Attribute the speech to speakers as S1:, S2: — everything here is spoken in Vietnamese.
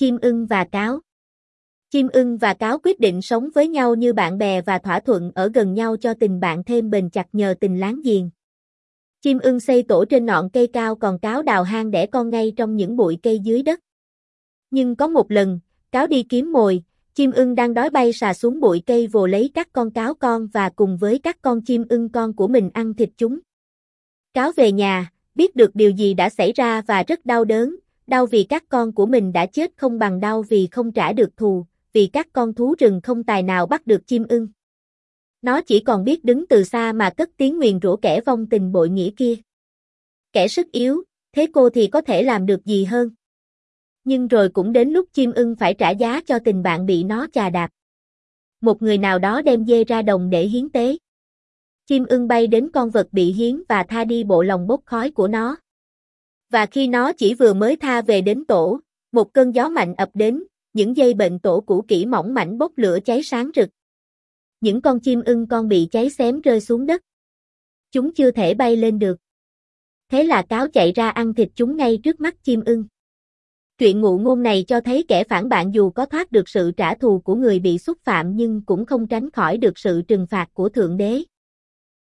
S1: chim ưng và cáo. Chim ưng và cáo quyết định sống với nhau như bạn bè và thỏa thuận ở gần nhau cho tình bạn thêm bền chặt nhờ tình láng giềng. Chim ưng xây tổ trên ngọn cây cao còn cáo đào hang đẻ con ngay trong những bụi cây dưới đất. Nhưng có một lần, cáo đi kiếm mồi, chim ưng đang đói bay xà xuống bụi cây vồ lấy các con cáo con và cùng với các con chim ưng con của mình ăn thịt chúng. Cáo về nhà, biết được điều gì đã xảy ra và rất đau đớn, đau vì các con của mình đã chết không bằng đau vì không trả được thù, vì các con thú rừng không tài nào bắt được chim ưng. Nó chỉ còn biết đứng từ xa mà cất tiếng nguyền rủa kẻ vong tình bội nghĩa kia. Kẻ sức yếu, thế cô thì có thể làm được gì hơn? Nhưng rồi cũng đến lúc chim ưng phải trả giá cho tình bạn bị nó chà đạp. Một người nào đó đem dê ra đồng để hiến tế. Chim ưng bay đến con vật bị hiến và tha đi bộ lòng bốc khói của nó. Và khi nó chỉ vừa mới tha về đến tổ, một cơn gió mạnh ập đến, những dây bệnh tổ cũ kỹ mỏng mảnh bốc lửa cháy sáng rực. Những con chim ưng con bị cháy xém rơi xuống đất. Chúng chưa thể bay lên được. Thế là cáo chạy ra ăn thịt chúng ngay trước mắt chim ưng. Truyện ngụ ngôn này cho thấy kẻ phản bạn dù có thoát được sự trả thù của người bị xúc phạm nhưng cũng không tránh khỏi được sự trừng phạt của Thượng Đế.